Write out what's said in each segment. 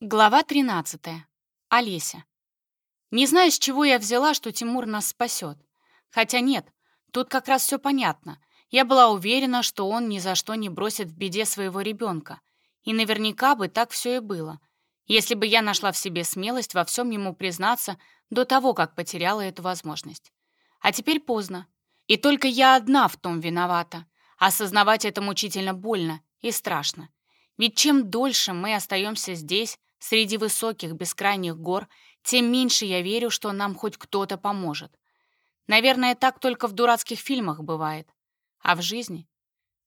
Глава 13. Олеся. Не знаю, с чего я взяла, что Тимур нас спасет. Хотя нет, тут как раз все понятно. Я была уверена, что он ни за что не бросит в беде своего ребенка. И наверняка бы так все и было, если бы я нашла в себе смелость во всем ему признаться до того, как потеряла эту возможность. А теперь поздно. И только я одна в том виновата. Осознавать это мучительно больно и страшно. Ведь чем дольше мы остаемся здесь, среди высоких бескрайних гор, тем меньше я верю, что нам хоть кто-то поможет. Наверное, так только в дурацких фильмах бывает. А в жизни?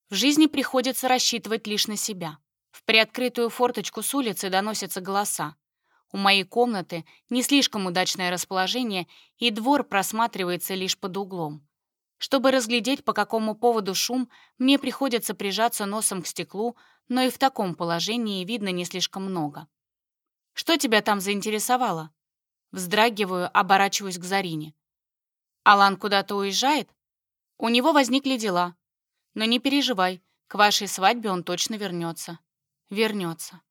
В жизни приходится рассчитывать лишь на себя. В приоткрытую форточку с улицы доносятся голоса. У моей комнаты не слишком удачное расположение, и двор просматривается лишь под углом. Чтобы разглядеть, по какому поводу шум, мне приходится прижаться носом к стеклу, но и в таком положении видно не слишком много. «Что тебя там заинтересовало?» Вздрагиваю, оборачиваюсь к Зарине. «Алан куда-то уезжает?» «У него возникли дела. Но не переживай, к вашей свадьбе он точно вернется». «Вернется.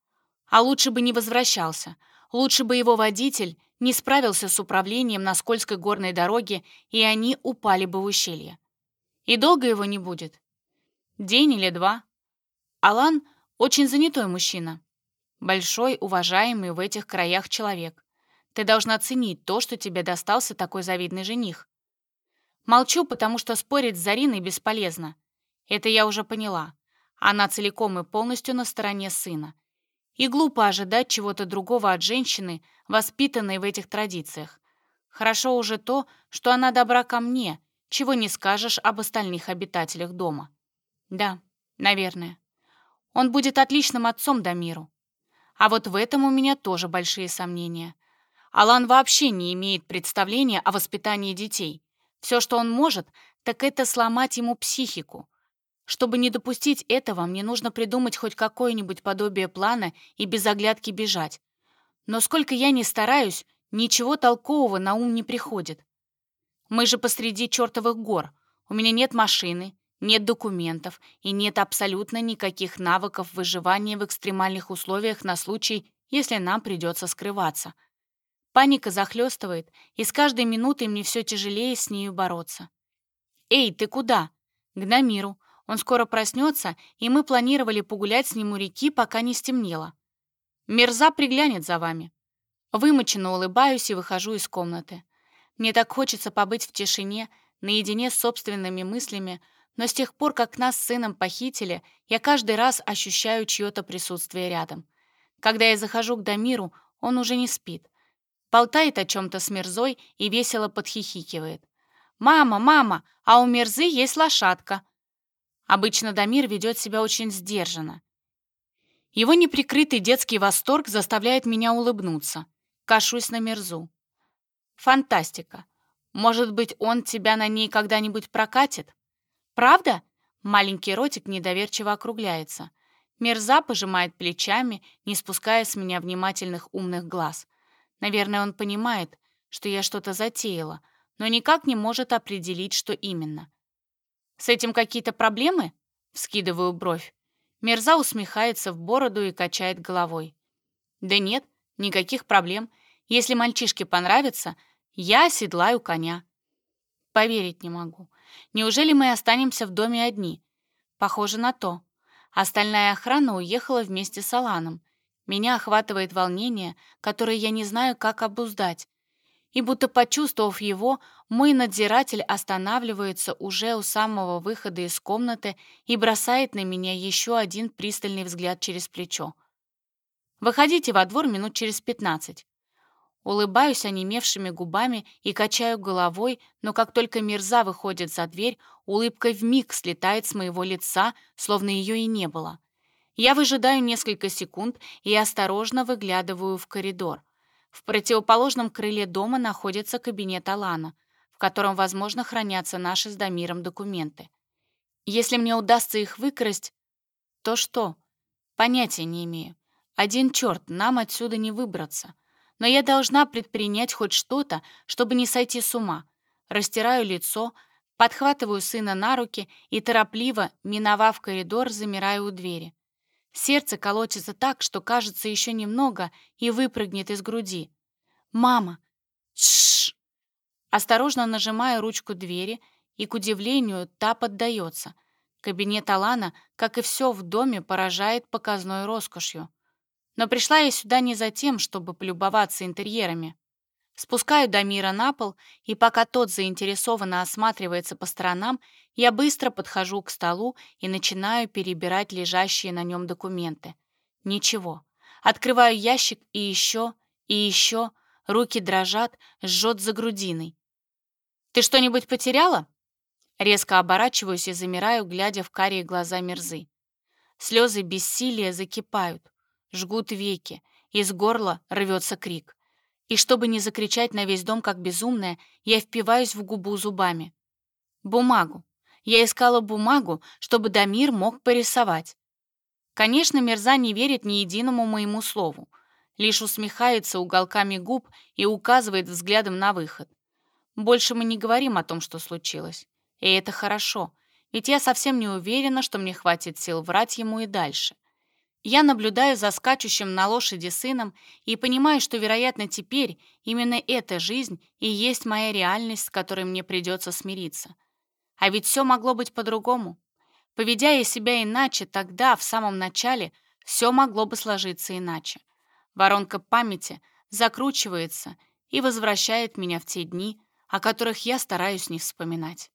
А лучше бы не возвращался. Лучше бы его водитель не справился с управлением на скользкой горной дороге, и они упали бы в ущелье. И долго его не будет? День или два. Алан очень занятой мужчина. Большой, уважаемый в этих краях человек. Ты должна ценить то, что тебе достался такой завидный жених. Молчу, потому что спорить с Зариной бесполезно. Это я уже поняла. Она целиком и полностью на стороне сына. И глупо ожидать чего-то другого от женщины, воспитанной в этих традициях. Хорошо уже то, что она добра ко мне, чего не скажешь об остальных обитателях дома. Да, наверное. Он будет отличным отцом Дамиру. А вот в этом у меня тоже большие сомнения. Алан вообще не имеет представления о воспитании детей. Все, что он может, так это сломать ему психику, чтобы не допустить этого, мне нужно придумать хоть какое-нибудь подобие плана и без оглядки бежать. Но сколько я ни стараюсь, ничего толкового на ум не приходит. Мы же посреди чертовых гор. У меня нет машины, нет документов и нет абсолютно никаких навыков выживания в экстремальных условиях на случай, если нам придется скрываться. Паника захлестывает, и с каждой минутой мне все тяжелее с нею бороться. «Эй, ты куда?» «К Дамиру. Он скоро проснется, и мы планировали погулять с ним у реки, пока не стемнело. Мерза приглянет за вами. Вымоченно улыбаюсь и выхожу из комнаты. Мне так хочется побыть в тишине, наедине с собственными мыслями, но с тех пор, как нас с сыном похитили, я каждый раз ощущаю чье-то присутствие рядом. Когда я захожу к Дамиру, он уже не спит. Болтает о чем-то с Мерзой и весело подхихикивает. «Мама, мама, а у Мерзы есть лошадка!» Обычно Дамир ведет себя очень сдержанно. Его неприкрытый детский восторг заставляет меня улыбнуться. Кашусь на мерзу. Фантастика. Может быть, он тебя на ней когда-нибудь прокатит? Правда? Маленький ротик недоверчиво округляется. Мерза пожимает плечами, не спуская с меня внимательных умных глаз. Наверное, он понимает, что я что-то затеяла, но никак не может определить, что именно. «С этим какие-то проблемы?» — вскидываю бровь. Мерза усмехается в бороду и качает головой. «Да нет, никаких проблем. Если мальчишке понравится, я оседлаю коня». Поверить не могу. Неужели мы останемся в доме одни? Похоже на то. Остальная охрана уехала вместе с Аланом. Меня охватывает волнение, которое я не знаю, как обуздать и будто почувствовав его, мой надзиратель останавливается уже у самого выхода из комнаты и бросает на меня еще один пристальный взгляд через плечо. «Выходите во двор минут через пятнадцать». Улыбаюсь онемевшими губами и качаю головой, но как только Мирза выходит за дверь, улыбка вмиг слетает с моего лица, словно ее и не было. Я выжидаю несколько секунд и осторожно выглядываю в коридор. В противоположном крыле дома находится кабинет Алана, в котором, возможно, хранятся наши с Дамиром документы. Если мне удастся их выкрасть, то что? Понятия не имею. Один черт, нам отсюда не выбраться. Но я должна предпринять хоть что-то, чтобы не сойти с ума. Растираю лицо, подхватываю сына на руки и торопливо, миновав коридор, замираю у двери. Сердце колотится так, что кажется еще немного и выпрыгнет из груди. «Мама!» Шш! Осторожно нажимаю ручку двери, и, к удивлению, та поддается. Кабинет Алана, как и все в доме, поражает показной роскошью. Но пришла я сюда не за тем, чтобы полюбоваться интерьерами. Спускаю Дамира на пол, и пока тот заинтересованно осматривается по сторонам, я быстро подхожу к столу и начинаю перебирать лежащие на нем документы. Ничего. Открываю ящик и еще, и еще. Руки дрожат, жжет за грудиной. «Ты что-нибудь потеряла?» Резко оборачиваюсь и замираю, глядя в карие глаза Мерзы. Слезы бессилия закипают, жгут веки, из горла рвется крик. И чтобы не закричать на весь дом, как безумная, я впиваюсь в губу зубами. Бумагу. Я искала бумагу, чтобы Дамир мог порисовать. Конечно, Мерза не верит ни единому моему слову, лишь усмехается уголками губ и указывает взглядом на выход. Больше мы не говорим о том, что случилось. И это хорошо, ведь я совсем не уверена, что мне хватит сил врать ему и дальше. Я наблюдаю за скачущим на лошади сыном и понимаю, что, вероятно, теперь именно эта жизнь и есть моя реальность, с которой мне придется смириться. А ведь все могло быть по-другому. Поведя я себя иначе, тогда, в самом начале, все могло бы сложиться иначе. Воронка памяти закручивается и возвращает меня в те дни, о которых я стараюсь не вспоминать.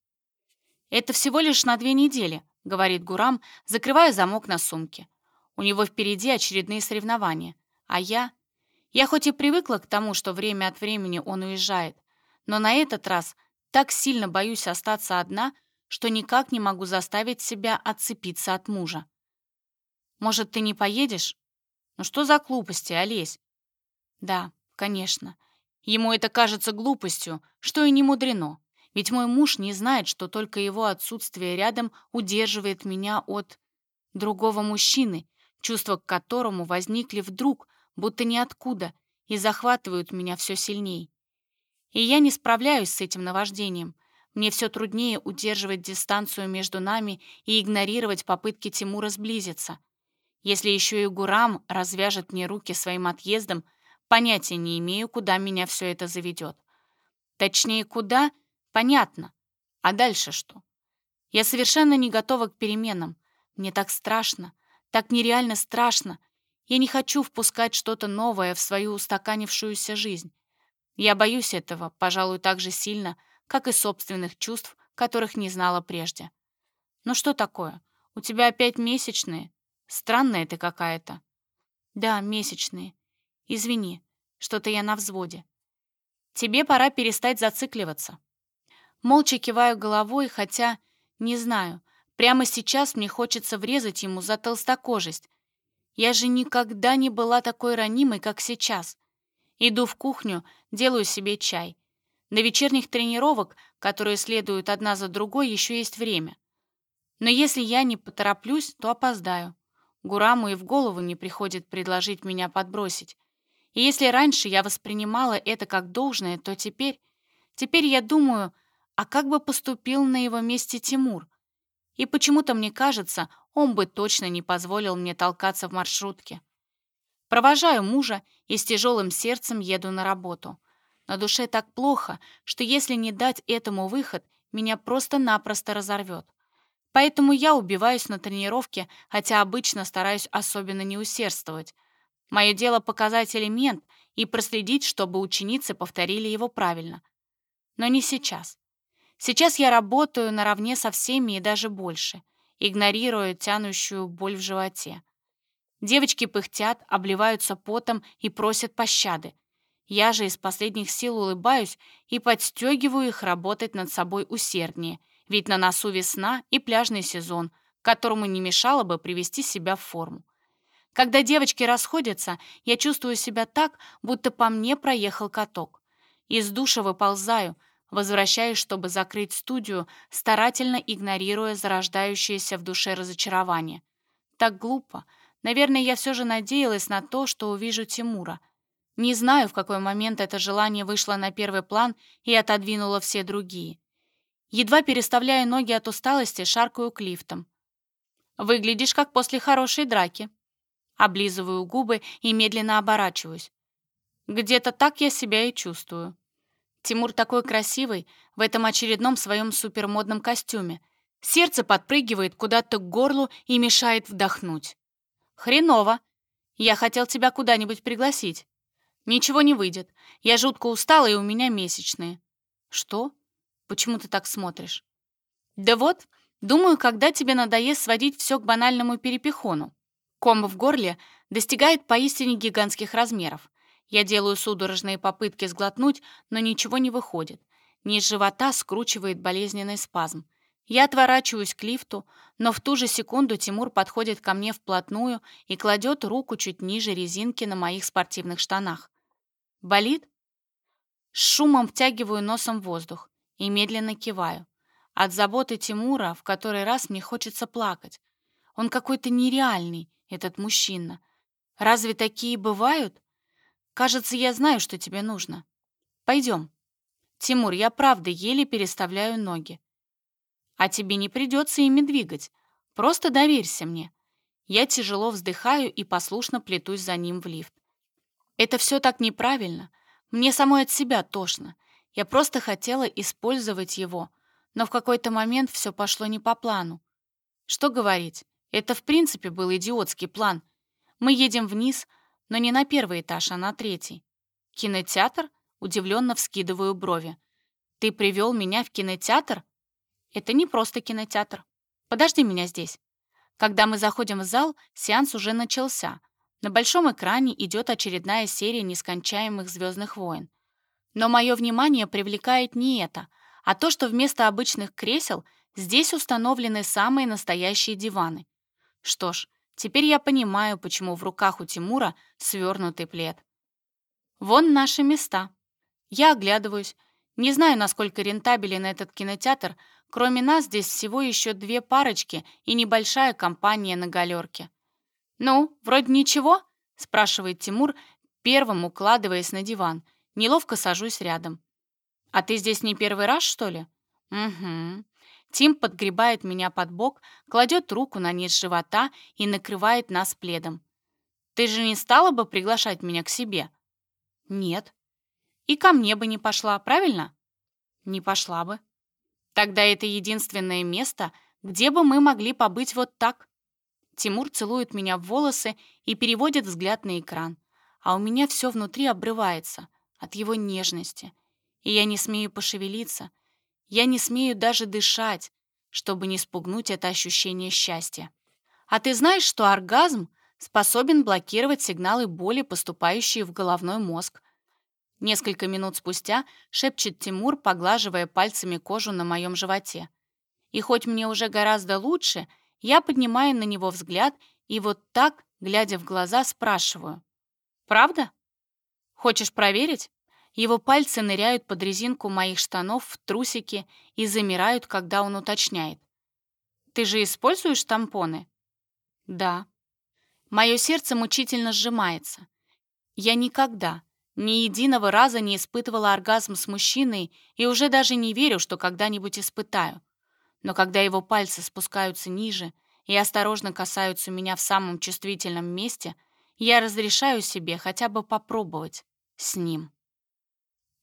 «Это всего лишь на две недели», — говорит Гурам, закрывая замок на сумке. У него впереди очередные соревнования. А я? Я хоть и привыкла к тому, что время от времени он уезжает, но на этот раз так сильно боюсь остаться одна, что никак не могу заставить себя отцепиться от мужа. Может, ты не поедешь? Ну что за глупости, Олесь? Да, конечно. Ему это кажется глупостью, что и не мудрено. Ведь мой муж не знает, что только его отсутствие рядом удерживает меня от другого мужчины, чувства к которому возникли вдруг, будто ниоткуда, и захватывают меня все сильней. И я не справляюсь с этим наваждением. Мне все труднее удерживать дистанцию между нами и игнорировать попытки Тимура сблизиться. Если еще и Гурам развяжет мне руки своим отъездом, понятия не имею, куда меня все это заведет. Точнее, куда — понятно. А дальше что? Я совершенно не готова к переменам. Мне так страшно. Так нереально страшно. Я не хочу впускать что-то новое в свою устаканившуюся жизнь. Я боюсь этого, пожалуй, так же сильно, как и собственных чувств, которых не знала прежде. Ну что такое? У тебя опять месячные? Странная ты какая-то. Да, месячные. Извини, что-то я на взводе. Тебе пора перестать зацикливаться. Молча киваю головой, хотя, не знаю, Прямо сейчас мне хочется врезать ему за толстокожесть. Я же никогда не была такой ранимой, как сейчас. Иду в кухню, делаю себе чай. На вечерних тренировок, которые следуют одна за другой, еще есть время. Но если я не потороплюсь, то опоздаю. Гураму и в голову не приходит предложить меня подбросить. И если раньше я воспринимала это как должное, то теперь... Теперь я думаю, а как бы поступил на его месте Тимур? И почему-то мне кажется, он бы точно не позволил мне толкаться в маршрутке. Провожаю мужа и с тяжелым сердцем еду на работу. На душе так плохо, что если не дать этому выход, меня просто-напросто разорвет. Поэтому я убиваюсь на тренировке, хотя обычно стараюсь особенно не усердствовать. Мое дело показать элемент и проследить, чтобы ученицы повторили его правильно. Но не сейчас. Сейчас я работаю наравне со всеми и даже больше, игнорируя тянущую боль в животе. Девочки пыхтят, обливаются потом и просят пощады. Я же из последних сил улыбаюсь и подстегиваю их работать над собой усерднее, ведь на носу весна и пляжный сезон, которому не мешало бы привести себя в форму. Когда девочки расходятся, я чувствую себя так, будто по мне проехал каток. Из душа выползаю — Возвращаюсь, чтобы закрыть студию, старательно игнорируя зарождающееся в душе разочарование. Так глупо. Наверное, я все же надеялась на то, что увижу Тимура. Не знаю, в какой момент это желание вышло на первый план и отодвинуло все другие. Едва переставляя ноги от усталости, шаркаю к лифтам. «Выглядишь, как после хорошей драки». Облизываю губы и медленно оборачиваюсь. Где-то так я себя и чувствую. Тимур такой красивый в этом очередном своем супермодном костюме. Сердце подпрыгивает куда-то к горлу и мешает вдохнуть. «Хреново. Я хотел тебя куда-нибудь пригласить. Ничего не выйдет. Я жутко устала, и у меня месячные». «Что? Почему ты так смотришь?» «Да вот, думаю, когда тебе надоест сводить все к банальному перепихону. Ком в горле достигает поистине гигантских размеров. Я делаю судорожные попытки сглотнуть, но ничего не выходит. Низ живота скручивает болезненный спазм. Я отворачиваюсь к лифту, но в ту же секунду Тимур подходит ко мне вплотную и кладет руку чуть ниже резинки на моих спортивных штанах. «Болит?» С шумом втягиваю носом воздух и медленно киваю. От заботы Тимура в который раз мне хочется плакать. Он какой-то нереальный, этот мужчина. Разве такие бывают? Кажется, я знаю, что тебе нужно. Пойдем. Тимур, я правда еле переставляю ноги. А тебе не придется ими двигать. Просто доверься мне. Я тяжело вздыхаю и послушно плетусь за ним в лифт. Это все так неправильно. Мне самой от себя тошно. Я просто хотела использовать его, но в какой-то момент все пошло не по плану. Что говорить? Это в принципе был идиотский план. Мы едем вниз, но не на первый этаж, а на третий. Кинотеатр? Удивленно вскидываю брови. Ты привел меня в кинотеатр? Это не просто кинотеатр. Подожди меня здесь. Когда мы заходим в зал, сеанс уже начался. На большом экране идет очередная серия нескончаемых «Звездных войн». Но мое внимание привлекает не это, а то, что вместо обычных кресел здесь установлены самые настоящие диваны. Что ж, теперь я понимаю, почему в руках у Тимура свернутый плед. Вон наши места. Я оглядываюсь. Не знаю, насколько рентабелен этот кинотеатр. Кроме нас здесь всего еще две парочки и небольшая компания на галерке. «Ну, вроде ничего?» — спрашивает Тимур, первым укладываясь на диван. Неловко сажусь рядом. «А ты здесь не первый раз, что ли?» «Угу. Тим подгребает меня под бок, кладет руку на низ живота и накрывает нас пледом. «Ты же не стала бы приглашать меня к себе?» «Нет». «И ко мне бы не пошла, правильно?» «Не пошла бы». «Тогда это единственное место, где бы мы могли побыть вот так». Тимур целует меня в волосы и переводит взгляд на экран, а у меня все внутри обрывается от его нежности, и я не смею пошевелиться, я не смею даже дышать, чтобы не спугнуть это ощущение счастья. А ты знаешь, что оргазм способен блокировать сигналы боли, поступающие в головной мозг? Несколько минут спустя шепчет Тимур, поглаживая пальцами кожу на моем животе. И хоть мне уже гораздо лучше, я поднимаю на него взгляд и вот так, глядя в глаза, спрашиваю. «Правда? Хочешь проверить?» Его пальцы ныряют под резинку моих штанов в трусики и замирают, когда он уточняет. «Ты же используешь тампоны?» «Да». Мое сердце мучительно сжимается. Я никогда, ни единого раза не испытывала оргазм с мужчиной и уже даже не верю, что когда-нибудь испытаю. Но когда его пальцы спускаются ниже и осторожно касаются меня в самом чувствительном месте, я разрешаю себе хотя бы попробовать с ним.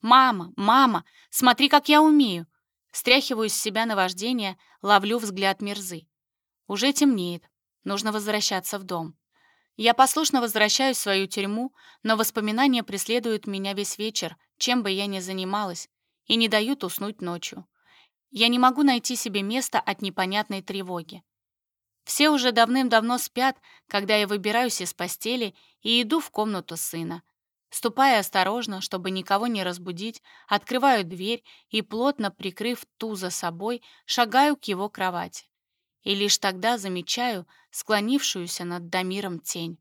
«Мама, мама, смотри, как я умею!» Стряхиваю с себя наваждение, ловлю взгляд Мирзы. Уже темнеет, нужно возвращаться в дом. Я послушно возвращаюсь в свою тюрьму, но воспоминания преследуют меня весь вечер, чем бы я ни занималась, и не дают уснуть ночью. Я не могу найти себе места от непонятной тревоги. Все уже давным-давно спят, когда я выбираюсь из постели и иду в комнату сына. Ступая осторожно, чтобы никого не разбудить, открываю дверь и, плотно прикрыв ту за собой, шагаю к его кровати. И лишь тогда замечаю склонившуюся над Дамиром тень.